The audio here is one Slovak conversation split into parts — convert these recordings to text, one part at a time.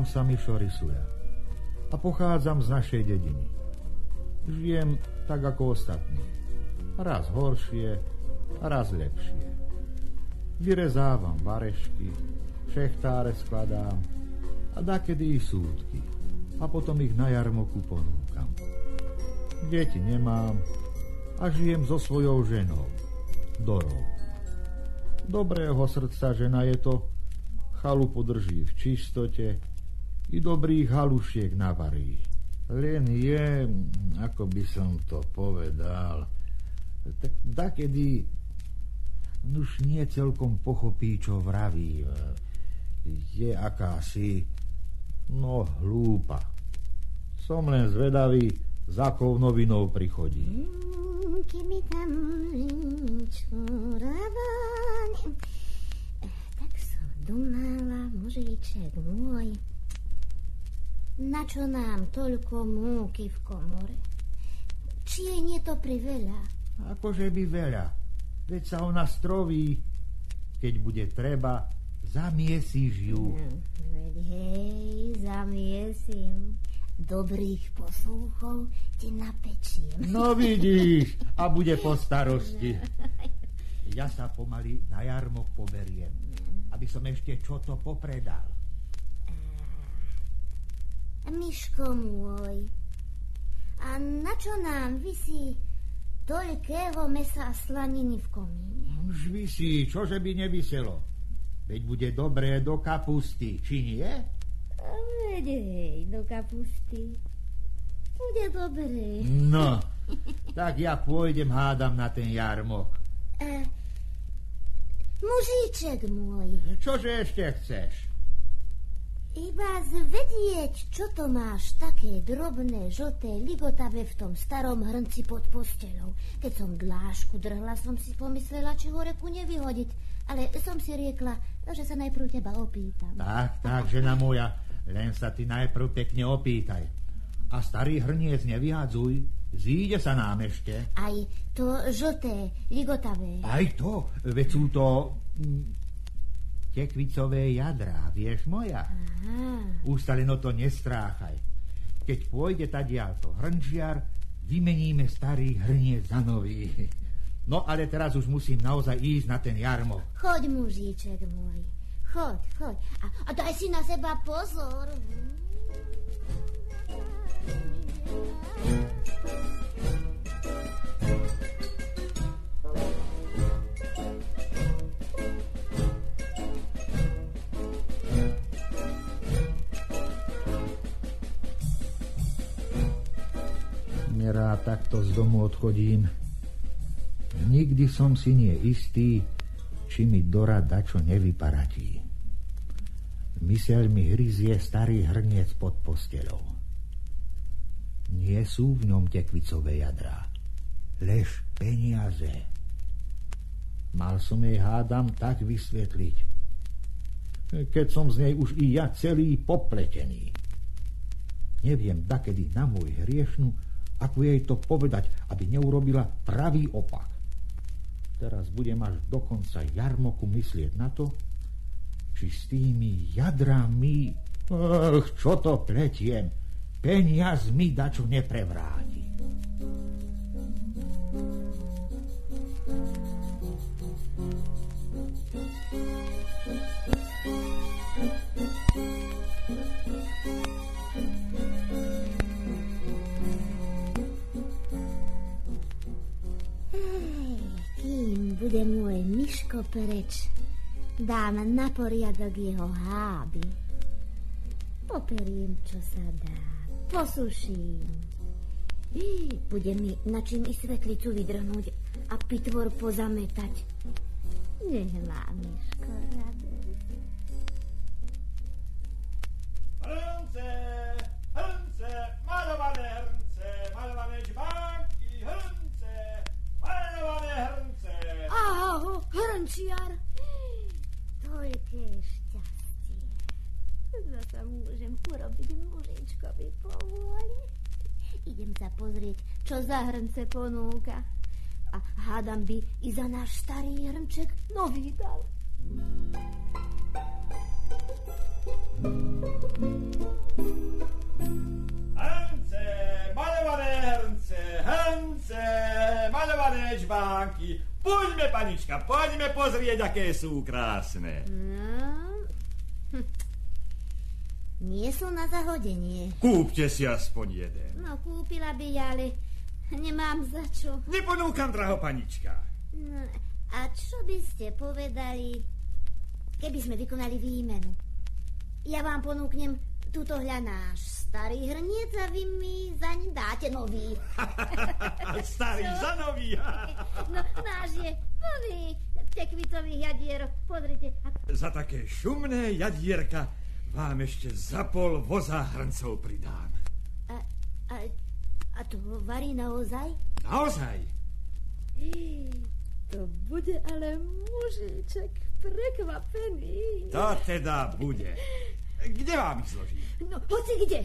Volám sa Mišo Risuja a pochádzam z našej dediny. Žijem tak ako ostatní. Raz horšie, raz lepšie. Vyrezávam varešky, šechtáre skladám a dakedy i súdky a potom ich na jarmoku ponúkam. Deti nemám a žijem so svojou ženou, Dorou. Dobrého srdca žena je to, chalu podrží v čistote i dobrých halušiek navarí. Len je, ako by som to povedal, tak dakedy už nie celkom pochopí, čo vraví. Je akási, no hlúpa. Som len zvedavý, za akou novinou prichodí. Mm, tam Tak som domala, mužiček môj, na čo nám toľko múky v komore? Či je nie to priveľa? Akože by veľa. Veď sa ona stroví. Keď bude treba, zamiesíš ju. No, veď hej, zamiesím. Dobrých poslúchov ti napečím. No vidíš, a bude po starosti. Ja sa pomaly na jarmok poberiem, aby som ešte čo to popredal. Miško môj, a na čo nám vysí toľkého mesa a slaniny v komíne? Už vysí, čože by nevyselo. Veď bude dobré do kapusty, či nie? Veď hej, do kapusty. Bude dobré. No, tak ja pôjdem hádam na ten jarmok. E, mužíček môj. Čože ešte chceš? Iba zvedieť, čo to máš také drobné, žlté, ligotavé v tom starom hrnci pod postelou. Keď som dlášku drhla, som si pomyslela, či ho reku nevyhodiť. Ale som si riekla, že sa najprv teba opýtam. Tak, tak, žena moja, len sa ty najprv pekne opýtaj. A starý hrniec nevyhadzuj, zíde sa nám ešte. Aj to žlté, ligotavé. Aj to, veď sú to tekvicové jadrá, vieš moja? Aha. Už sa len o to nestráchaj. Keď pôjde tadiaľto hrnčiar, vymeníme starý hrniec za nový. No ale teraz už musím naozaj ísť na ten jarmo. Choď, mužíček môj. Choď, choď. A, a daj si na seba pozor. nerád takto z domu odchodím. Nikdy som si nie istý, či mi Dora dačo nevyparatí. Myseľ mi hryzie starý hrniec pod postelou. Nie sú v ňom tekvicové jadrá, lež peniaze. Mal som jej hádam tak vysvetliť, keď som z nej už i ja celý popletený. Neviem, dakedy na môj hriešnú ako jej to povedať, aby neurobila pravý opak. Teraz budem až do konca jarmoku myslieť na to, či s tými jadrami, ach, čo to pletiem, peniaz mi dačo neprevráti. Bude môj myško preč, dám na poriadok jeho háby. Poperiem, čo sa dá, posuším. Bude mi na čím i svetlicu vydrhnúť a pitvor pozametať. Nech má myško radosť. Hrnce, hrnce, malované hrnce, malované čbánky, hrnce, malované hrnce. Hrnčiar. Toľké šťastie. Zasa môžem urobiť mužičkovi povôli. Idem sa pozrieť, čo za hrnce ponúka. A hádam by i za náš starý hrnček nový dal. Hrnce, malované hrnce, hrnce, malované žbánky. Poďme, panička, poďme pozrieť, aké sú krásne. No, hm. nie sú na zahodenie. Kúpte si aspoň jeden. No, kúpila by, ale nemám za čo. Neponúkam, draho panička. No, a čo by ste povedali, keby sme vykonali výmenu? Ja vám ponúknem túto hľa náš starý hrniec a vy mi zaň dáte nový. Starý Čo? za nový. No, náš je plný tekvicových jadier. Pozrite, Za také šumné jadierka vám ešte za pol voza hrncov pridám. A, a, a to varí naozaj? Naozaj? To bude ale mužiček prekvapený. To teda bude. Kde vám ich zložím? No, hoci kde.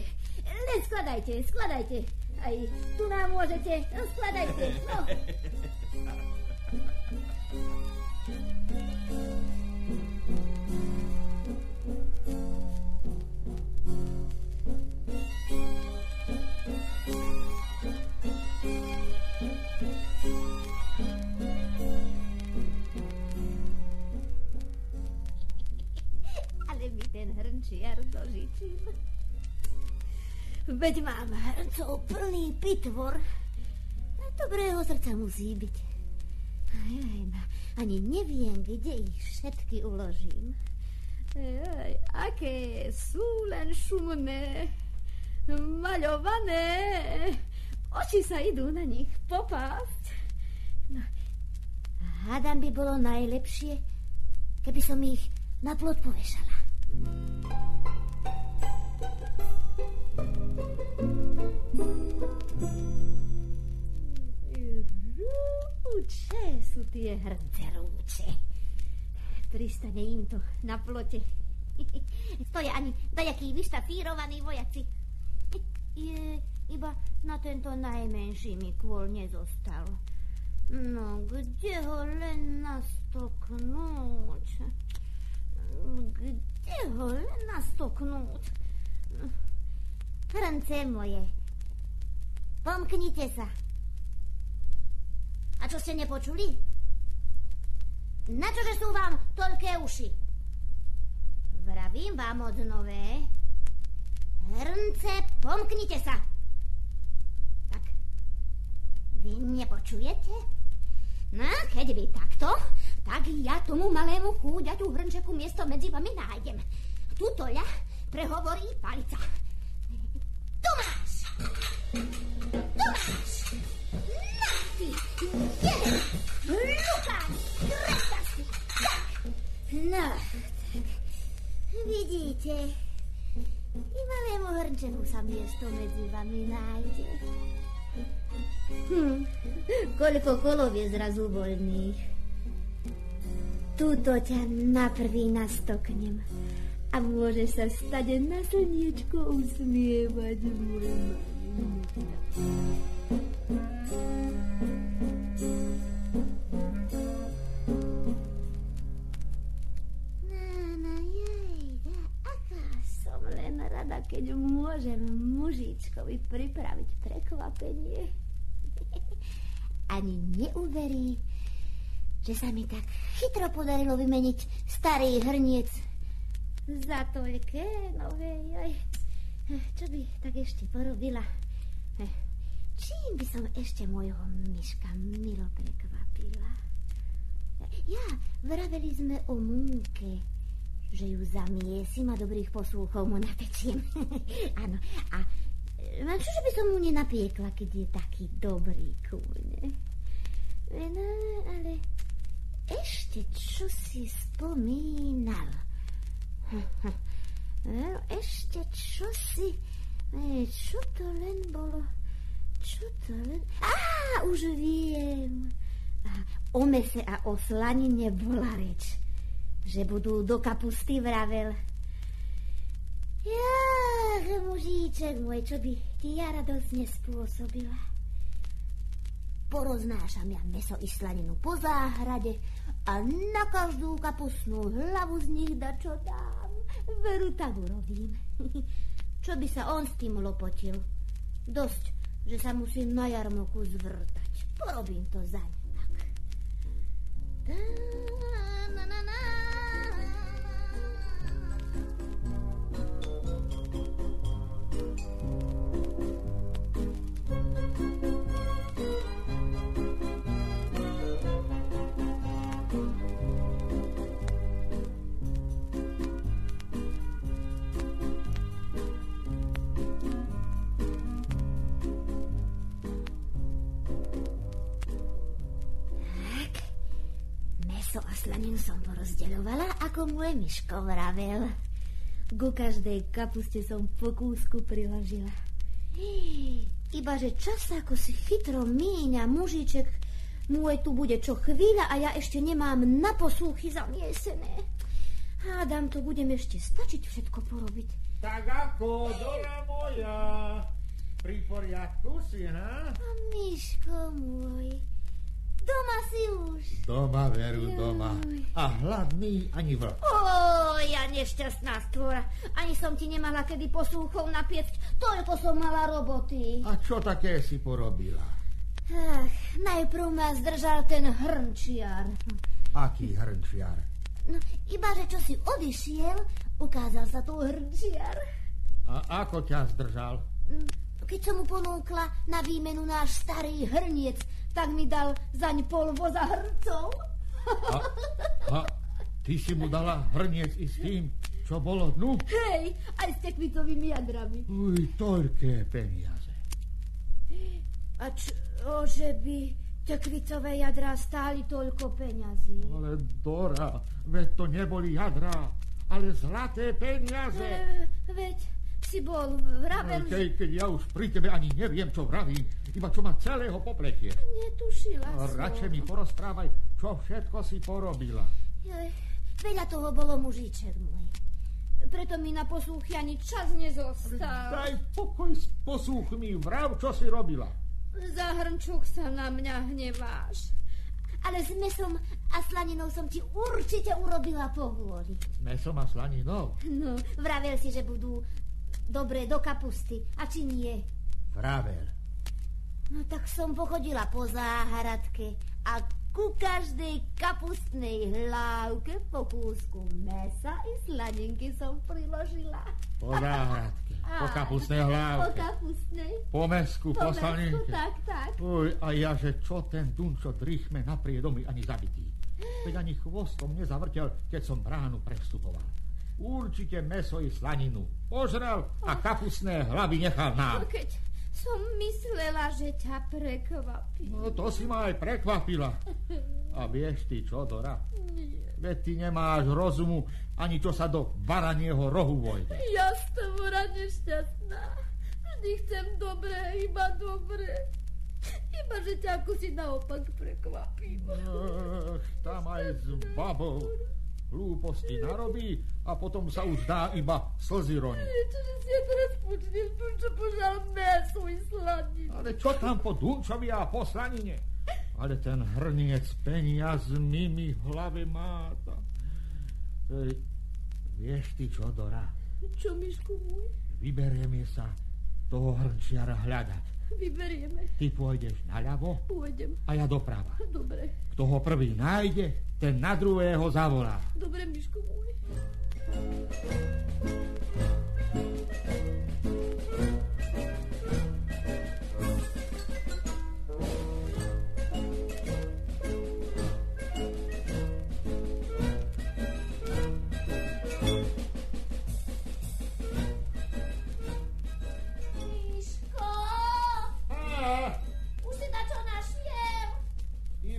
Len skladajte, skladajte. Aj tu nám môžete. Skladajte. No. Veď mám hrncov plný pitvor. A dobrého srdca musí byť. Aj, ani neviem, kde ich všetky uložím. Aj, aké sú len šumné, maľované. Oči sa idú na nich popásť. No, hádam by bolo najlepšie, keby som ich na plot povešala. Tie hrnce rúče. Pristane im to na plote. Stoja ani dajakí vyštafírovaní vojaci. Je, iba na tento najmenší mi kvôl nezostal. No, kde ho len nastoknúť? Kde ho len nastoknúť? Hrnce moje, pomknite sa. A čo ste nepočuli? Na čože sú vám toľké uši? Vravím vám od nové. Hrnce, pomknite sa. Tak, vy nepočujete? No, keď vy takto, tak ja tomu malému chúďaťu hrnčeku miesto medzi vami nájdem. Tutoľa prehovorí palica. Tomáš! Na ty! Jeden! Lukáš! No. Vidíte, i malému hrnčeku sa miesto medzi vami nájde. Hm, koľko kolov je zrazu voľných. Tuto ťa na prvý nastoknem a môže sa stade na slniečko usmievať môj aká keď môžem mužičkovi pripraviť prekvapenie. Ani neuverí, že sa mi tak chytro podarilo vymeniť starý hrniec za toľké nové joj. Čo by tak ešte porobila? Čím by som ešte môjho myška milo prekvapila? Ja, vraveli sme o múke, že ju zamiesim a dobrých poslúchov mu napečiem. Áno, a a čože by som mu nenapiekla, keď je taký dobrý kúne? No, ale ešte čo si spomínal. No, ešte čo si... E, čo to len bolo? Čo to len... Á, už viem. O mese a o slanine bola reč. Že budú do kapusty vravel. Jach, mužíček môj, čo by ti ja radosť nespôsobila. Poroznášam ja meso i slaninu po záhrade a na každú kapusnú hlavu z nich da čo dám. Veru, tak urobím. Čo by sa on s tým lopotil? Dosť, že sa musím na jarmoku zvrtať. Porobím to zaň. Tak. Ako môj Miško vravel. Ku každej kapuste som po kúsku priložila. Iba, že čas ako si chytro míňa mužiček, môj tu bude čo chvíľa a ja ešte nemám na posúchy zamiesené. Hádam, to budem ešte stačiť všetko porobiť. Tak ako, Dora moja, pri poriadku si, ha? A Miško môj. Doma, veru, doma. A hladný ani vlk. Ó, ja nešťastná stvora. Ani som ti nemala kedy posúchov napiecť. Toľko som mala roboty. A čo také si porobila? Ach, najprv ma zdržal ten hrnčiar. Aký hrnčiar? No, iba, že čo si odišiel, ukázal sa tu hrnčiar. A ako ťa zdržal? Mm, keď som mu ponúkla na výmenu náš starý hrniec, tak mi dal zaň pol voza hrncov. A, a ty si mu dala hrniec i s tým, čo bolo dnu? Hej, aj s tekvitovými jadrami. Uj, toľké peniaze. A čo, že by tekvicové jadrá stáli toľko peňazí? Ale Dora, veď to neboli jadrá, ale zlaté peniaze. E, veď si bol vravel... Keď, keď ja už pri tebe ani neviem, čo vravím, iba čo ma celého popletie. Netušila som. Radšej mi porozprávaj, čo všetko si porobila. Joj, veľa toho bolo mužiček môj. Preto mi na posluchy ani čas nezostal. Daj pokoj s posluchmi, vrav, čo si robila. Za hrnčuk sa na mňa hneváš. Ale s mesom a slaninou som ti určite urobila pohôry. S mesom a slaninou? No, vravel si, že budú dobre do kapusty. A či nie? Vravel. No tak som pochodila po záhradke a ku každej kapustnej hlávke po kúsku mesa i slanenky som priložila. Po záhradke, po kapustnej hlávke. Po kapustnej. Po mesku, po, po slanenke. tak, tak. Uj, a ja, že čo ten dunčo drichme naprie domy ani zabitý. Veď ani chvostom nezavrtel, keď som bránu prestupoval. Určite meso i slaninu. Požrel a kapustné hlavy nechal nám. Keď som myslela, že ťa prekvapí. No to si ma aj prekvapila. A vieš ty čo, Dora? Veď ty nemáš rozumu ani čo sa do baranieho rohu vojde. Ja som nešťastná. Vždy chcem dobré, iba dobré. Iba, že ťa ako si naopak prekvapím. Ach, tam aj s babou hlúposti narobí a potom sa už dá iba slzy roniť. Čože si ja teraz počnem, čo požal meso i slaninu. Ale čo tam po Dunčovi a po slanine? Ale ten hrniec peniazmi mi hlave máta. Ej, vieš ty čo, Dora? Čo, Mišku môj? Vyberieme sa toho hrnčiara hľadať. Vyberieme. Ty pôjdeš naľavo? Pôjdem. A ja doprava. Dobre. Kto ho prvý nájde, ten na druhého zavolá. Dobre, Mišku môj.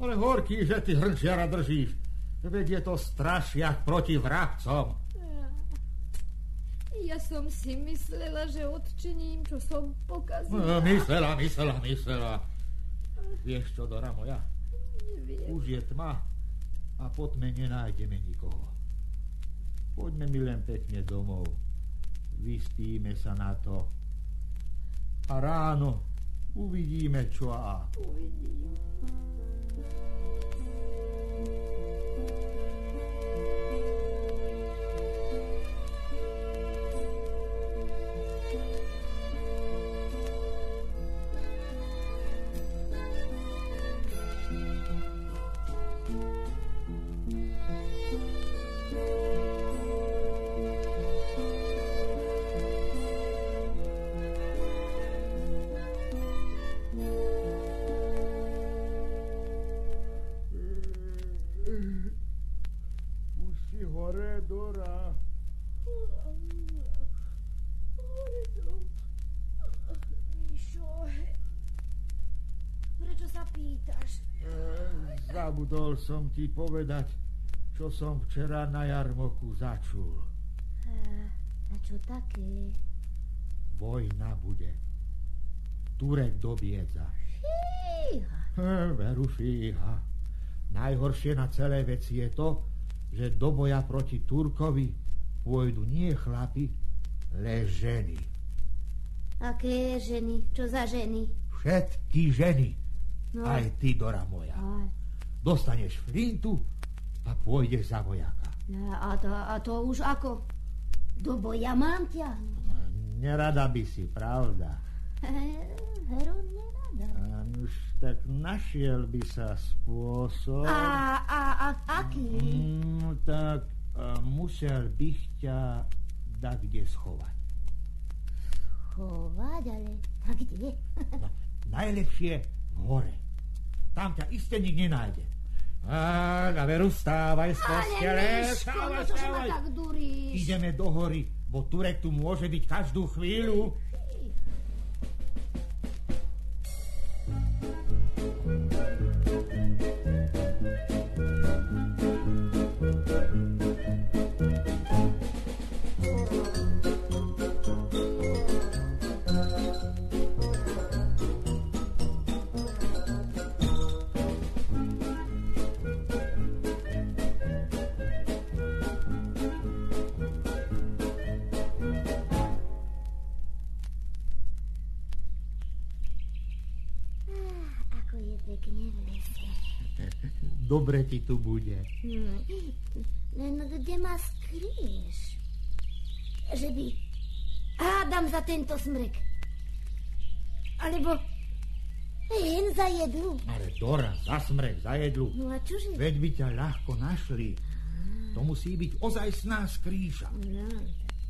Ale horký, že ty hrnčiara držíš. Veď je to strašiak proti vrabcom. Ja som si myslela, že odčiním, čo som pokazila. No, myslela, myslela, myslela. Vieš čo, Dora moja? Neviem. Už je tma a pod tme nenájdeme nikoho. Poďme mi len pekne domov. Vyspíme sa na to. A ráno uvidíme čo a ako. Mišo, prečo sa pýtaš? E, zabudol som ti povedať, čo som včera na jarmoku začul. A, a čo také? Vojna bude. Turek dobiedza. Fíha, E, veru fíha. Najhoršie na celé veci je to, že do boja proti Turkovi pôjdu nie chlapi, le ženy. Aké ženy? Čo za ženy? Všetky ženy. No. Aj ty, Dora moja. Aj, Dostaneš flintu a pôjdeš za vojaka. a, to, a to už ako? Do boja mám ťahnuť. Nerada by si, pravda. Veru, nerada. A už tak našiel by sa spôsob. A, a, a aký? Mm, tak musel bych ťa da kde schovať. Chovať, ale a kde? No, najlepšie hore. Tam ťa iste nik nenájde. A, na veru, stávaj z postele. Ale Miško, no ma tak duríš? Ideme do hory, bo Turek tu môže byť každú chvíľu. Dobre ti tu bude. Hm. Len kde ma skryješ? Že by hádam za tento smrek. Alebo hen za jedlu. Ale Dora, za smrek, za jedlu. No a čože? Veď by ťa ľahko našli. To musí byť ozajstná skrýša. No,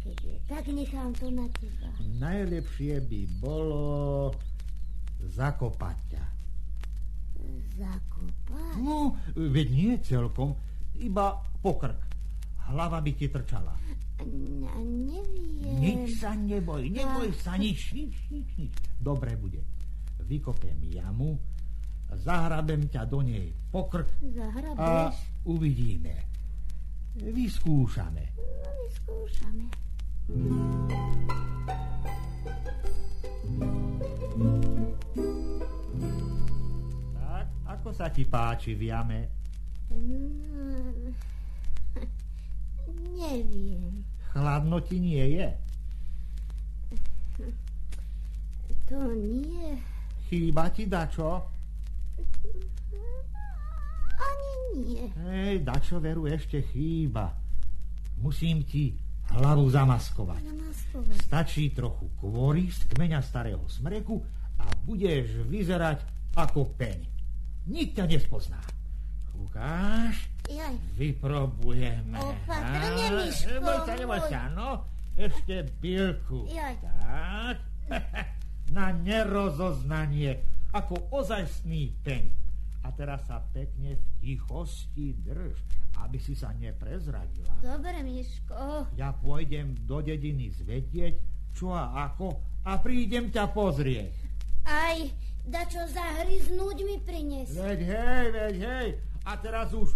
je, tak nechám to na teba. Najlepšie by bolo zakopať ťa. Zakopať? No, veď nie celkom, iba pokrk. Hlava by ti trčala. A neviem. Nič sa neboj, neboj sa, nič, nič, nič, nič. Dobre bude. Vykopem jamu, zahrabem ťa do nej pokrk a Zahrabeš? uvidíme. Vyskúšame. No, vyskúšame. Ako sa ti páči v jame? Mm, Neviem. Chladno ti nie je? To nie. Chýba ti dačo? Ani nie. Hej, dačo veru ešte chýba. Musím ti hlavu zamaskovať. Namaskovať. Stačí trochu kvory z kmeňa starého smreku a budeš vyzerať ako peň. Nik ťa nespozná. Ukáž, Jaj, vyprobujeme. Opatrne, Miško, Neboj sa, neboj sa, no. Ešte pilku. Jaj. Tak. Na nerozoznanie, ako ozajstný peň. A teraz sa pekne v tichosti drž, aby si sa neprezradila. dobre, Miško. Ja pôjdem do dediny zvedieť, čo a ako a prídem ťa pozrieť. Aj dačo zahryznúť mi prines. Veď hej, veď hej. A teraz už...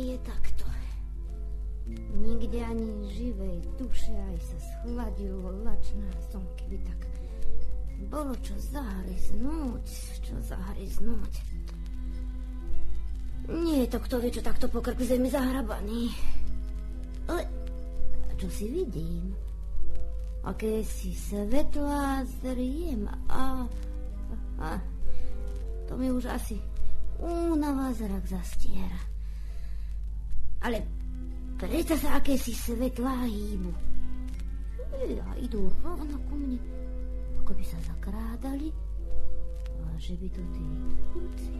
je takto. Nikde ani živej duše aj sa schladilo lačná som, keby tak bolo čo zahryznúť, čo zahryznúť. Nie je to kto vie, čo takto po krku zemi zahrabaný. Ale čo si vidím? Aké si svetlá zriem a, a to mi už asi únava zrak zastiera. Ale predsa sa aké si svetlá hýbu. A idú rovno ku mne, ako by sa zakrádali. A že by to tí kurci...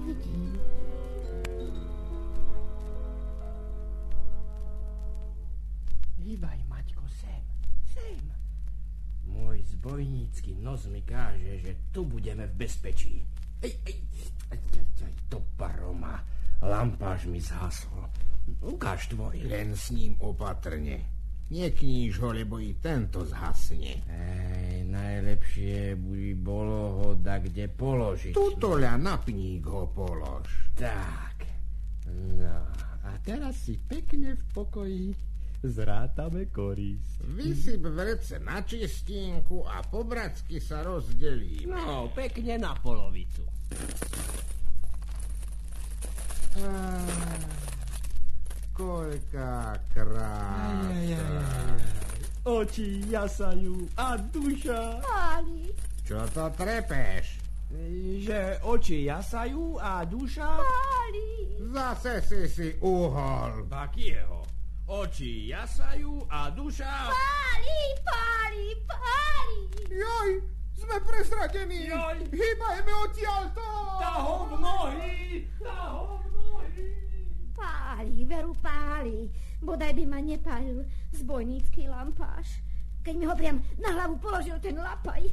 Uvidím. Hýbaj, Maťko, sem, sem. Môj zbojnícky nos mi káže, že tu budeme v bezpečí. Ej, ej, ej, ej, ej, to paroma. Lampáš mi zhasol. Ukáž tvoj. Len s ním opatrne. Nekníž ho, lebo i tento zhasne. Ej, najlepšie by bolo ho da kde položiť. Tuto ľa na pník ho polož. Tak. No, a teraz si pekne v pokoji zrátame korist. Vysyp vrece na čistinku a po bratsky sa rozdelíme. No, pekne na polovicu. Ah, koľká krása. Oči jasajú a duša. Páli, Čo to trepeš? Že oči jasajú a duša... páli. Zase si si uhol. Bakieho. Oči jasajú a duša... Páli, páli, páli. Joj, sme presradení. Joj. Hýbajme odtiaľto. Taho v nohy! Taho v nohy! Páli, veru páli. Bodaj by ma nepálil zbojnícky lampáš. Keď mi ho priam na hlavu položil ten lapaj.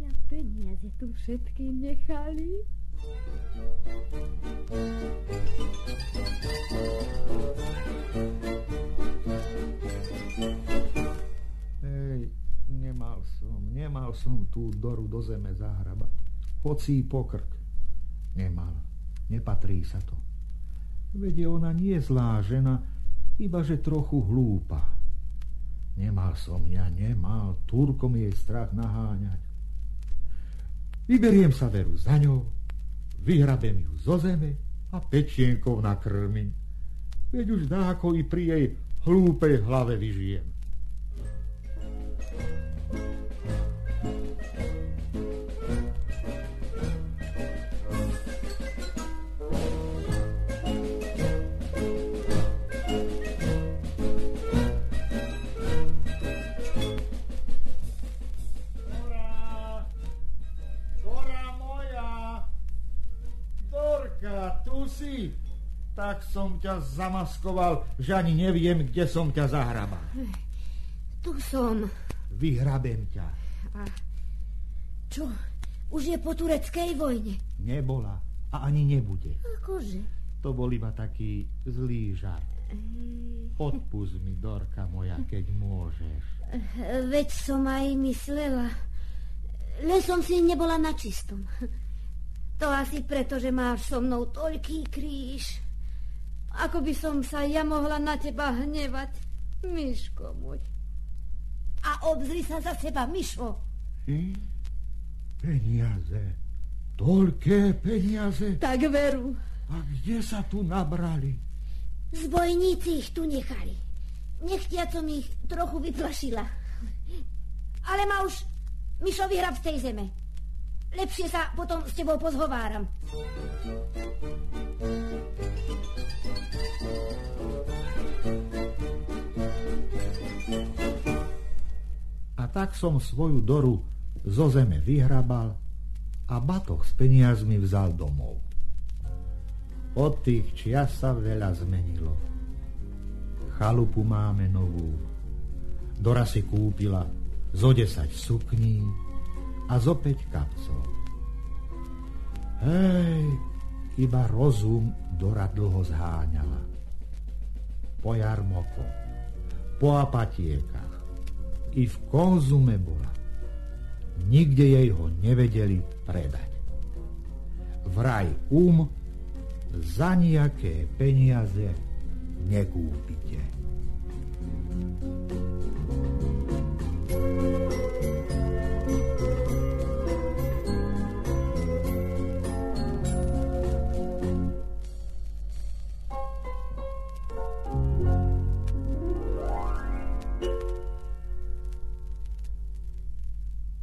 Ja peniaze tu všetkým nechali. Hej, nemal som, nemal som tú Doru do zeme zahrabať. Hoci pokrk. Nemal, nepatrí sa to. Veď ona nie zlá žena, iba že trochu hlúpa. Nemal som ja, nemal Turkom jej strach naháňať. Vyberiem sa veru za ňou, vyhrabem ju zo zeme a pečienkou nakrmím. Veď už dáko i pri jej hlúpej hlave vyžijem. Tak som ťa zamaskoval, že ani neviem, kde som ťa zahrabal. Tu som. Vyhrabem ťa. Čo? Už je po tureckej vojne. Nebola a ani nebude. Akože? To bol iba taký zlý žart. Odpust mi, Dorka moja, keď môžeš. Veď som aj myslela. Len som si nebola na čistom. To asi preto, že máš so mnou toľký kríž. Ako by som sa ja mohla na teba hnevať, Myško môj. A obzri sa za seba, Myšo. Hm? Peniaze. Toľké peniaze. Tak veru. A kde sa tu nabrali? Zbojníci ich tu nechali. Nechtiac som ich trochu vyplašila. Ale ma už Mišo vyhrab z tej zeme. Lepšie sa potom s tebou pozhováram. A tak som svoju Doru zo zeme vyhrabal a batoh s peniazmi vzal domov. Od tých čias sa veľa zmenilo. Chalupu máme novú. Dora si kúpila zo 10 sukní a zo 5 kapcov. Hej, iba rozum Dora dlho zháňala. Po jarmoko, po apatiekach, i v konzume bola. Nikde jej ho nevedeli predať. Vraj um za nejaké peniaze nekúpite. thank you